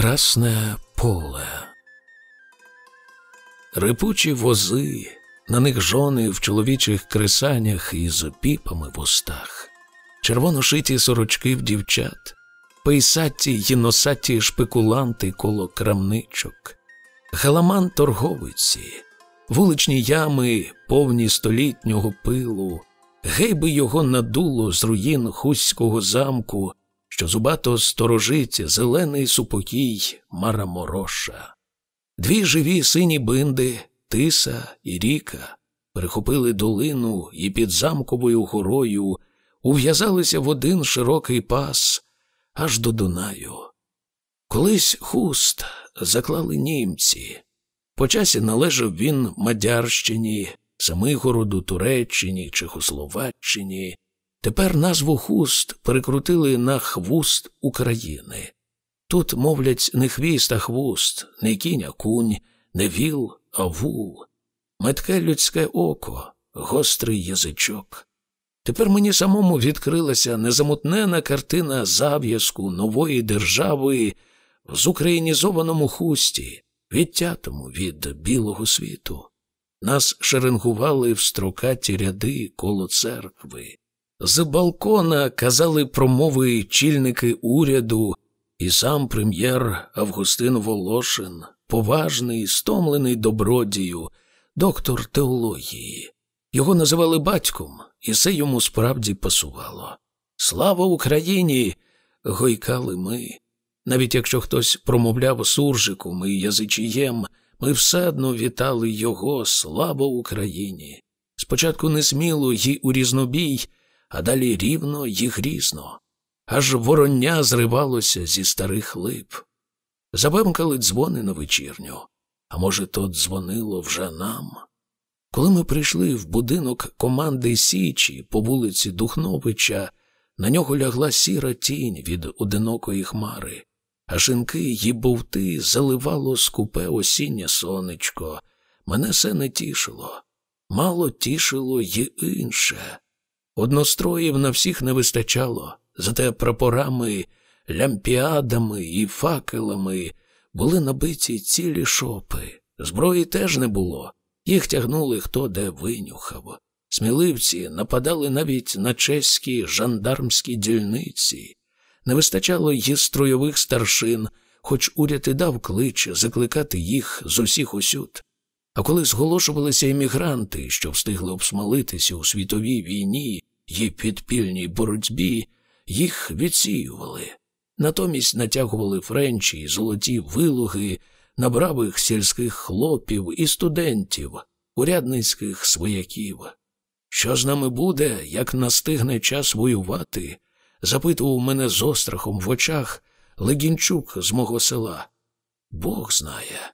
Красне поле. Рипучі вози, на них жони в чоловічих кресанях із піпами в устах, червоношиті сорочки в дівчат, пейсаті й носаті шпекуланти коло крамничок, галаман торговиці, вуличні ями, повні столітнього пилу, гейби його надуло з руїн хуського замку, що зубато сторожить зелений супокій Марамороша. Дві живі сині бинди, тиса і ріка, перехопили долину і під замковою горою ув'язалися в один широкий пас аж до Дунаю. Колись хуст заклали німці. По часі належав він Мадярщині, Самигороду, Туреччині, Чехословаччині. Тепер назву хуст перекрутили на хвуст України. Тут, мовлять, не хвіст, а хвуст, не кінь, а кунь, не віл, а вул, метке людське око, гострий язичок. Тепер мені самому відкрилася незамутнена картина зав'язку нової держави в зукраїнізованому хусті, відтятому від білого світу. Нас шеренгували в строкаті ряди коло церкви. З балкона казали промови чільники уряду і сам прем'єр Августин Волошин, поважний, стомлений добродію, доктор теології. Його називали батьком, і це йому справді пасувало. Слава Україні! гойкали ми. Навіть якщо хтось промовляв суржиком і язичієм, ми все одно вітали його, слава Україні. Спочатку несміло й у різнобій, а далі рівно й грізно. Аж вороння зривалося зі старих лип. Забемкали дзвони на вечірню, а може, то дзвонило вже нам. Коли ми прийшли в будинок команди Січі по вулиці Духновича, на нього лягла сіра тінь від одинокої хмари, а шинки й бовти заливало скупе осіннє сонечко. Мене все не тішило. Мало тішило й інше. Одностроїв на всіх не вистачало, зате прапорами, лямпіадами і факелами були набиті цілі шопи. Зброї теж не було. Їх тягнули хто де винюхав. Сміливці нападали навіть на чеські жандармські дільниці. Не вистачало й стройових старшин, хоч уряд і дав клич закликати їх з усіх усюд. А коли зголошувалися емігранти, що встигли обсмалитися у світовій війні й підпільній боротьбі, їх відсіювали. Натомість натягували френчі й золоті вилуги на бравих сільських хлопів і студентів, урядницьких свояків. Що з нами буде, як настигне час воювати? запитував мене з острахом в очах Легінчук з мого села. Бог знає.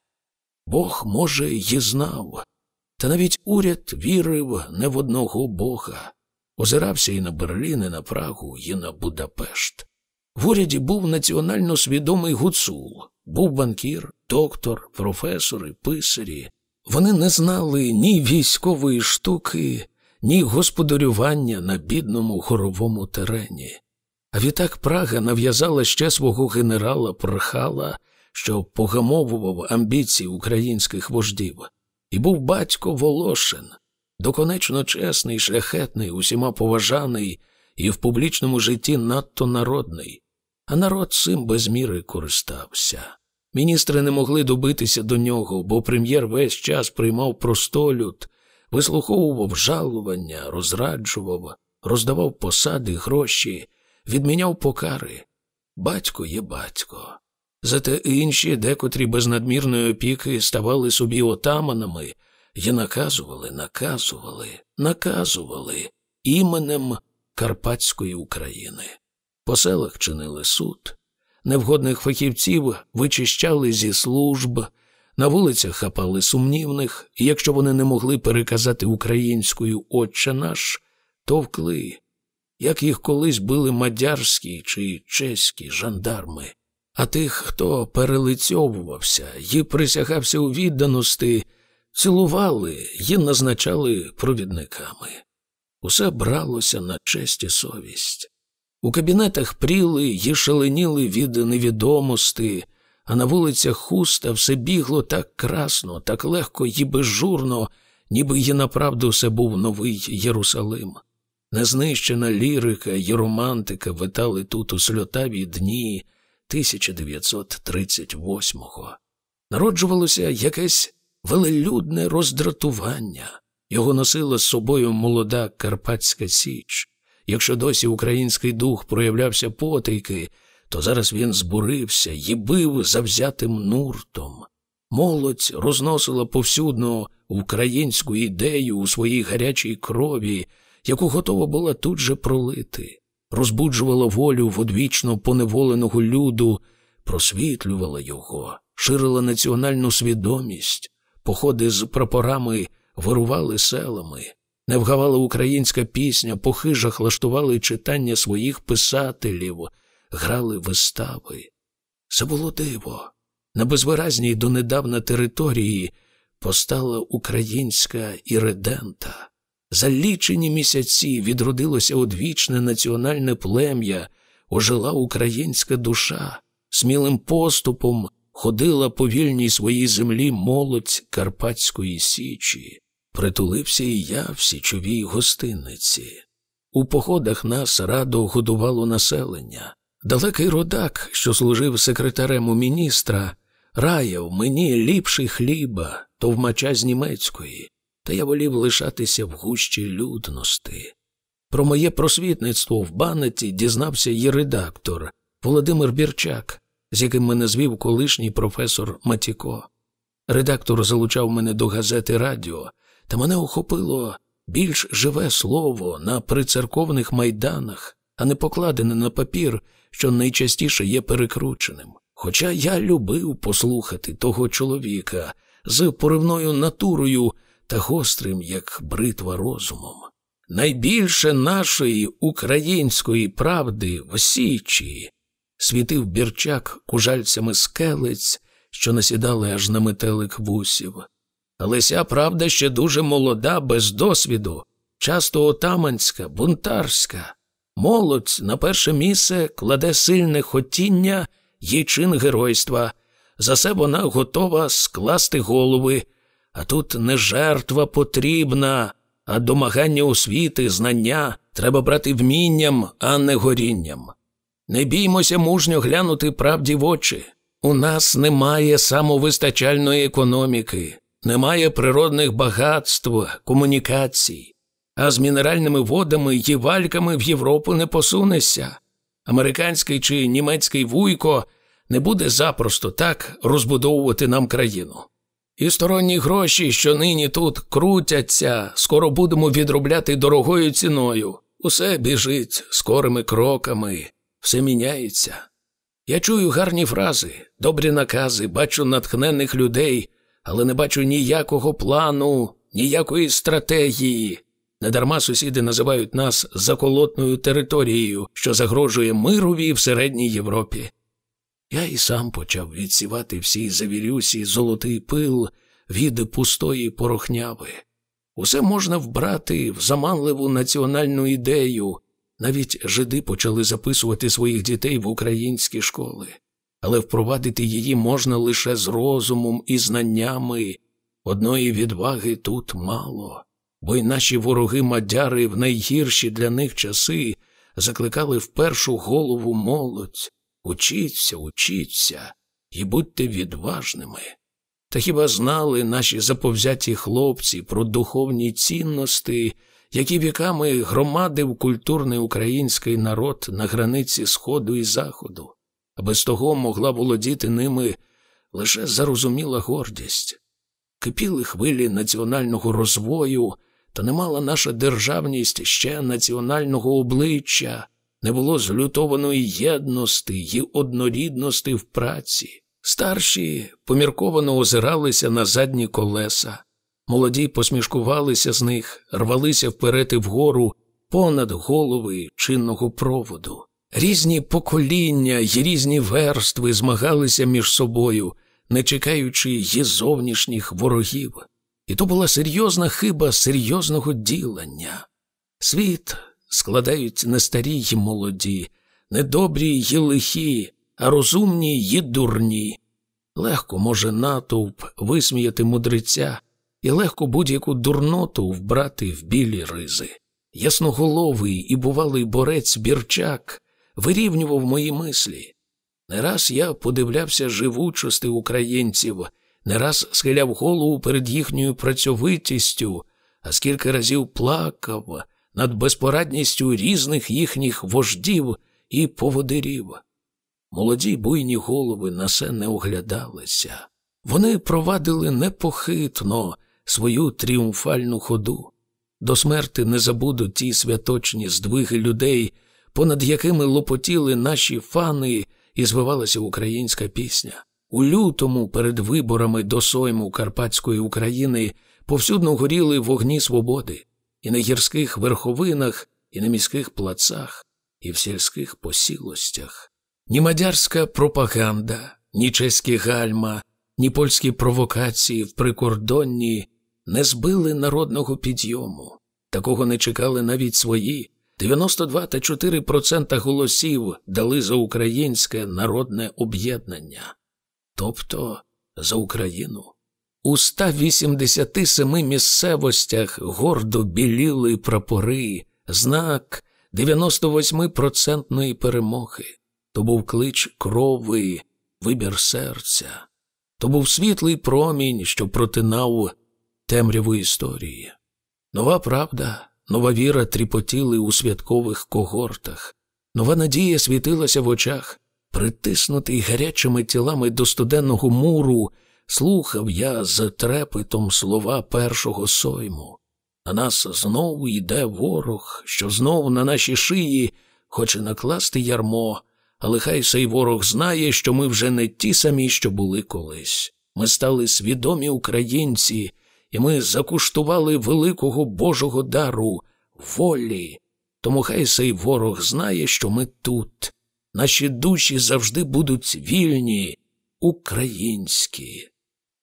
Бог, може, й знав. Та навіть уряд вірив не в одного Бога. Озирався і на Берлін, і на Прагу, і на Будапешт. В уряді був національно свідомий гуцул, був банкір, доктор, професори, писарі. Вони не знали ні військової штуки, ні господарювання на бідному хоровому терені. А відтак Прага нав'язала ще свого генерала Прхала, що погамовував амбіції українських вождів, і був батько Волошин, доконечно чесний, шляхетний, усіма поважаний і в публічному житті надто народний, а народ цим без міри користався. Міністри не могли добитися до нього, бо прем'єр весь час приймав простолюд, вислуховував жалування, розраджував, роздавав посади, гроші, відміняв покари. Батько є батько. Зате інші, декотрі без надмірної опіки, ставали собі отаманами і наказували, наказували, наказували іменем Карпатської України. По селах чинили суд, невгодних фахівців вичищали зі служб, на вулицях хапали сумнівних, і якщо вони не могли переказати українською Отче наш, товкли, як їх колись били мадярські чи чеські жандарми. А тих, хто перелицьовувався і присягався у відданості, цілували і назначали провідниками. Усе бралося на честь і совість. У кабінетах пріли й шаленіли від невідомості, а на вулицях хуста все бігло так красно, так легко і безжурно, ніби й направду це був новий Єрусалим. Незнищена лірика і романтика витали тут у сльотаві дні 1938-го. Народжувалося якесь велелюдне роздратування. Його носила з собою молода Карпатська Січ. Якщо досі український дух проявлявся потайки, то зараз він збурився і бив завзятим нуртом. Молодь розносила повсюдно українську ідею у своїй гарячій крові, яку готова була тут же пролити, розбуджувала волю в одвічно поневоленого люду, просвітлювала його, ширила національну свідомість, походи з прапорами вирували селами, не вгавала українська пісня, по хижах лаштували читання своїх писателів, грали вистави. Це було диво. На безвиразній донедавна території постала українська іредента. За лічені місяці відродилося одвічне національне плем'я, ожила українська душа, смілим поступом ходила по вільній своїй землі молодь Карпатської Січі. Притулився і я в січовій гостиниці. У походах нас радо годувало населення. Далекий родак, що служив секретарем у міністра, раяв мені ліпший хліба, товмача з німецької, та я волів лишатися в гущі людності. Про моє просвітництво в банеті дізнався її редактор Володимир Бірчак, з яким мене звів колишній професор Матіко. Редактор залучав мене до газети Радіо, та мене охопило більш живе слово на прицерковних майданах, а не покладене на папір, що найчастіше є перекрученим. Хоча я любив послухати того чоловіка з поривною натурою та гострим, як бритва розумом. Найбільше нашої української правди в Січі світив бірчак кужальцями скелець, що насідали аж на метелик вусів. Але ся правда ще дуже молода, без досвіду, часто отаманська, бунтарська. Молодь на перше місце кладе сильне хотіння їй чин геройства. За це вона готова скласти голови, а тут не жертва потрібна, а домагання освіти, знання треба брати вмінням, а не горінням. Не біймося мужньо глянути правді в очі. У нас немає самовистачальної економіки, немає природних багатств, комунікацій, а з мінеральними водами і вальками в Європу не посунешся. Американський чи німецький вуйко не буде запросто так розбудовувати нам країну. І сторонні гроші, що нині тут крутяться, скоро будемо відробляти дорогою ціною. Усе біжить скорими кроками, все міняється. Я чую гарні фрази, добрі накази, бачу натхненних людей, але не бачу ніякого плану, ніякої стратегії. Недарма сусіди називають нас заколотною територією, що загрожує мирові в середній Європі. Я і сам почав відсівати всій завірюсі золотий пил від пустої порохняви. Усе можна вбрати в заманливу національну ідею. Навіть жиди почали записувати своїх дітей в українські школи, але впровадити її можна лише з розумом і знаннями. Одної відваги тут мало, бо й наші вороги мадяри в найгірші для них часи закликали в першу голову молодь. Учіться, учіться і будьте відважними. Та хіба знали наші заповзяті хлопці про духовні цінності, які віками громадив культурний український народ на границі Сходу і Заходу, а без того могла володіти ними лише зарозуміла гордість. Кипіли хвилі національного розвою, та не мала наша державність ще національного обличчя не було злютованої єдності й однорідності в праці. Старші помірковано озиралися на задні колеса, молоді посмішкувалися з них, рвалися вперед і вгору понад голови чинного проводу. Різні покоління й різні верстви змагалися між собою, не чекаючи її зовнішніх ворогів. І то була серйозна хиба серйозного ділення. Світ складають не старі й молоді, не добрі й лихі, а розумні й дурні, Легко може натовп висміяти мудреця, і легко будь-яку дурноту вбрати в білі ризи. Ясноголовий і бувалий борець Бірчак вирівнював мої мислі. Не раз я подивлявся живучости українців, не раз схиляв голову перед їхньою працьовитістю, а скільки разів плакав над безпорадністю різних їхніх вождів і поводирів. Молоді буйні голови на се не оглядалися. Вони провадили непохитно свою тріумфальну ходу. До смерти не забудуть ті святочні здвиги людей, понад якими лопотіли наші фани і звивалася українська пісня. У лютому, перед виборами до сойму Карпатської України, повсюдно горіли вогні свободи, і на гірських верховинах, і на міських плацах, і в сільських посілостях. Ні мадярська пропаганда, ні чеські гальма, ні польські провокації в прикордонні не збили народного підйому. Такого не чекали навіть свої. 92 та 4% голосів дали за українське народне об'єднання, тобто за Україну. У 187 місцевостях гордо біліли прапори, знак 98% перемоги. То був клич крови, вибір серця, то був світлий промінь, що протинав темряву історії. Нова правда, нова віра тріпотіли у святкових когортах, нова надія світилася в очах, притиснутий гарячими тілами до студенного муру, слухав я з трепетом слова першого сойму. На нас знову йде ворог, що знову на наші шиї хоче накласти ярмо, але хай цей ворог знає, що ми вже не ті самі, що були колись. Ми стали свідомі українці і ми закуштували великого Божого дару, волі. Тому хай цей ворог знає, що ми тут. Наші душі завжди будуть вільні, українські.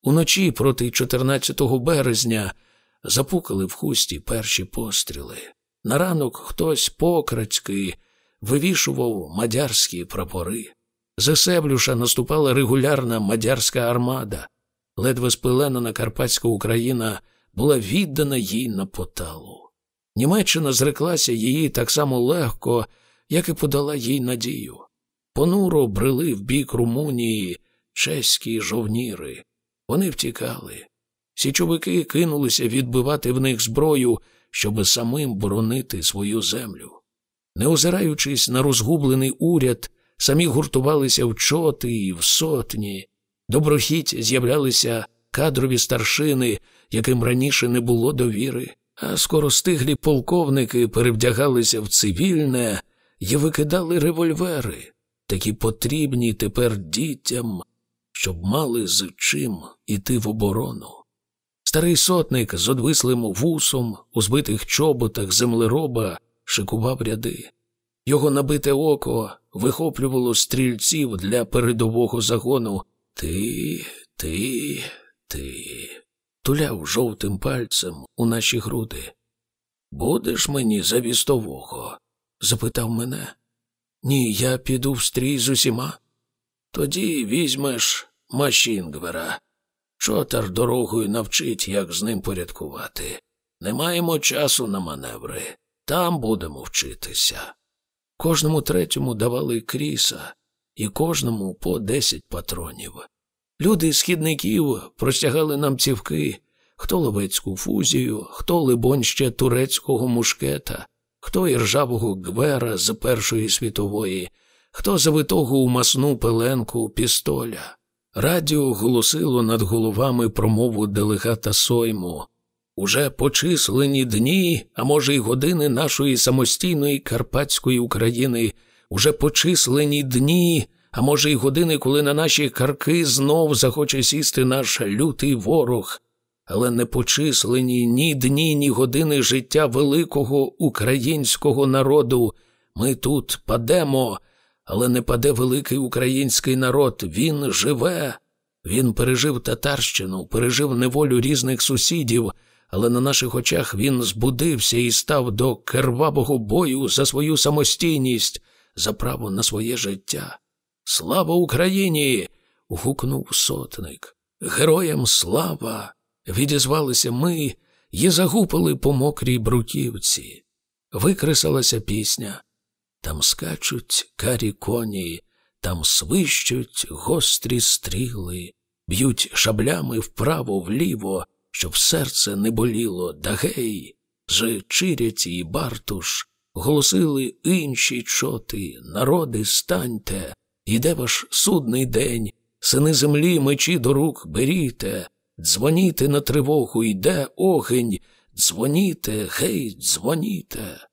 Уночі проти 14 березня запукали в хусті перші постріли. На ранок хтось покрадьки вивішував мадярські прапори. За Себлюша наступала регулярна мадярська армада ледве спиленана Карпатська Україна була віддана їй на поталу. Німеччина зреклася її так само легко, як і подала їй надію. Понуро брели в бік Румунії чеські жовніри. Вони втікали. Січовики кинулися відбивати в них зброю, щоб самим боронити свою землю. Не озираючись на розгублений уряд, самі гуртувалися в чоти і в сотні, Доброхіть з'являлися кадрові старшини, яким раніше не було довіри, а скоростиглі полковники перевдягалися в цивільне і викидали револьвери, такі потрібні тепер дітям, щоб мали з чим іти в оборону. Старий сотник з одвислим вусом, у збитих чоботах землероба шикував ряди. Його набите око вихоплювало стрільців для передового загону. Ти, ти, ти, туляв жовтим пальцем у наші груди. Будеш мені за вістового? запитав мене. Ні, я піду в стрій з усіма. Тоді візьмеш Машінгвера. Чотар дорогою навчить, як з ним порядкувати. Не маємо часу на маневри. Там будемо вчитися. Кожному третьому давали кріса, і кожному по десять патронів. Люди східників простягали нам цівки, хто ловецьку фузію, хто, либонь, ще турецького мушкета, хто іржавого гвера з Першої світової, хто завитого у масну пеленку пістоля. Радіо голосило над головами промову делегата Сойму. Уже почислені дні, а може, й години нашої самостійної Карпатської України уже почислені дні, а може, й години, коли на наші карки знов захоче сісти наш лютий ворог, але не почислені ні дні, ні години життя великого українського народу. Ми тут падемо, але не паде великий український народ. Він живе. Він пережив татарщину, пережив неволю різних сусідів, але на наших очах він збудився і став до кервавого бою за свою самостійність, за право на своє життя. Слава Україні! гукнув сотник. Героям слава! Відізвалися ми і загупали по мокрій бруківці. Викресалася пісня. Там скачуть карі коні, там свищуть гострі стріли, б'ють шаблями вправо вліво, щоб серце не боліло, да гей, же Чиряті і Бартуш голосили інші чоти, народи, станьте, іде ваш судний день, сини землі, мечі до рук беріте, дзвоніте на тривогу, йде огень, дзвоніте, гей, дзвоніте.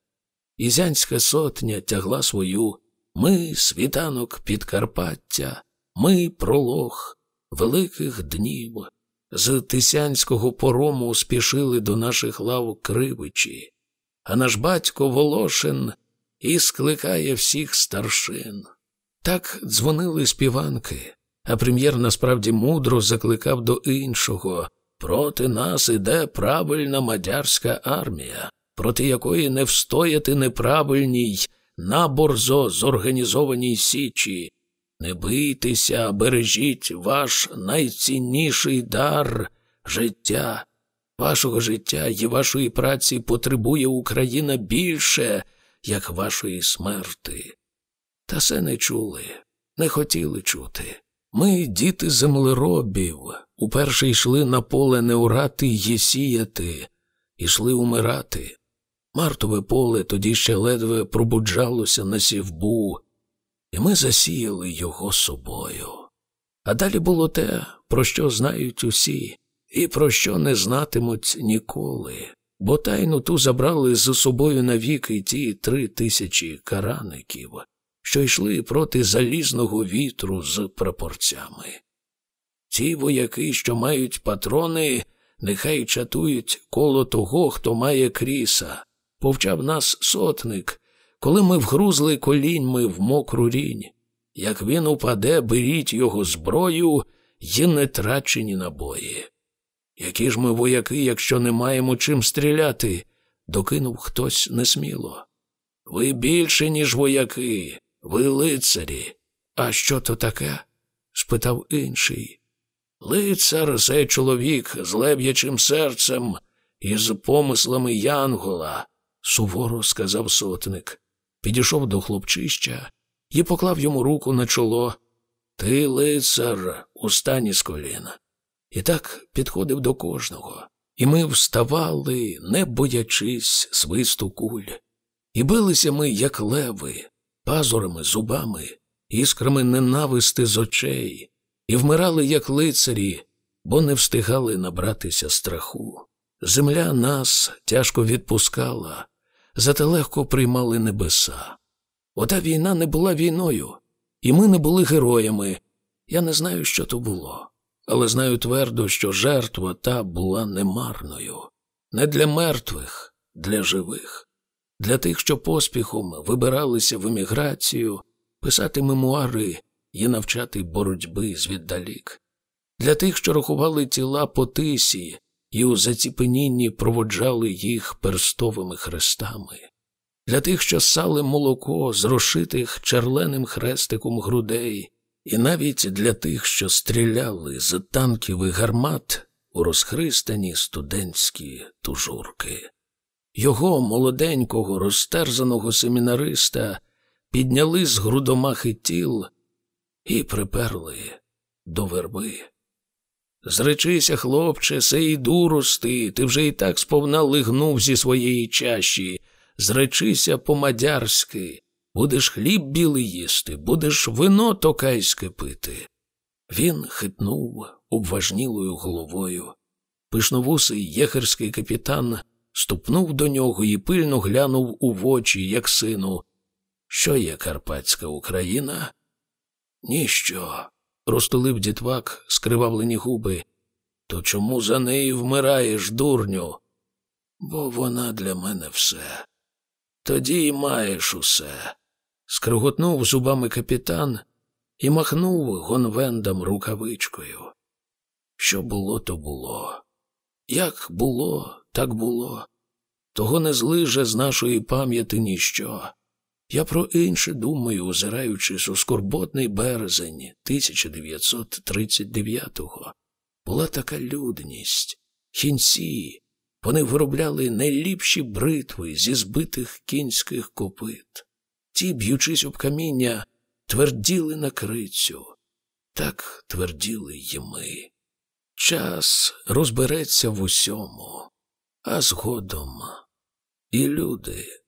Ізянська сотня тягла свою, ми світанок Підкарпаття, ми пролог великих днів. З Тисянського порому спішили до наших лав кривичі, а наш батько Волошин і скликає всіх старшин. Так дзвонили співанки, а прем'єр насправді мудро закликав до іншого проти нас іде правильна мадярська армія, проти якої не встояти неправильній, наборзо зорганізованій січі. Не бийтеся, бережіть ваш найцінніший дар життя. Вашого життя і вашої праці потребує Україна більше, як вашої смерти. Та все не чули, не хотіли чути. Ми, діти землеробів, уперше йшли на поле не урати й сіяти, йшли умирати. Мартове поле тоді ще ледве пробуджалося на сівбу, і ми засіяли його собою. А далі було те, про що знають усі, і про що не знатимуть ніколи, бо тайну ту забрали з собою навіки ті три тисячі караників, що йшли проти залізного вітру з прапорцями. Ті вояки, що мають патрони, нехай чатують коло того, хто має кріса, повчав нас сотник, коли ми вгрузли коліньми в мокру рінь. Як він упаде, беріть його зброю й не трачені набої. Які ж ми вояки, якщо не маємо чим стріляти? докинув хтось несміло. Ви більше, ніж вояки, ви лицарі. А що то таке? спитав інший. Лицар це чоловік з леб'ячим серцем і з помислами Янгола, суворо сказав сотник. Підійшов до хлопчища і поклав йому руку на чоло. Ти, лицар, устані з коліна. І так підходив до кожного. І ми вставали, не боячись свисту куль. І билися ми, як леви, пазурами, зубами, іскрами ненависти з очей, і вмирали, як лицарі, бо не встигали набратися страху. Земля нас тяжко відпускала, зате легко приймали небеса. Ота війна не була війною, і ми не були героями. Я не знаю, що то було, але знаю твердо, що жертва та була немарною, не для мертвих, для живих. Для тих, що поспіхом вибиралися в еміграцію, писати мемуари і навчати боротьби звіддалік, для тих, що рахували тіла по тисі і у заціпенінні проводжали їх перстовими хрестами, для тих, що сали молоко з розшитих черленим хрестиком грудей, і навіть для тих, що стріляли з танків і гармат у розхристані студентські тужурки. Його молоденького, розтерзаного семінариста підняли з грудомахи тіл і приперли до верби. Зречися, хлопче, сей дурости, ти вже і так сповна лигнув зі своєї чаші. Зречися по-мадярськи, будеш хліб білий їсти, будеш вино токайське пити. Він хитнув обважнілою головою. Пишновусий єхерський капітан ступнув до нього і пильно глянув у вочі, як сину. Що є Карпатська Україна? Ніщо. розтулив дітвак скривавлені губи. То чому за неї вмираєш, дурню? Бо вона для мене все. Тоді й маєш усе. Скриготнув зубами капітан і махнув гонвендам рукавичкою. Що було, то було. Як було, так було. Того не злиже з нашої пам'яті ніщо. Я про інше думаю, озираючись у скорботний березень 1939-го. Була така людність, хінці. Вони виробляли найліпші бритви зі збитих кінських копит. Ті, б'ючись об каміння, тверділи на крицю. Так тверділи й ми. Час розбереться в усьому, а згодом і люди